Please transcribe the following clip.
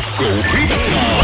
Let's go, Peter.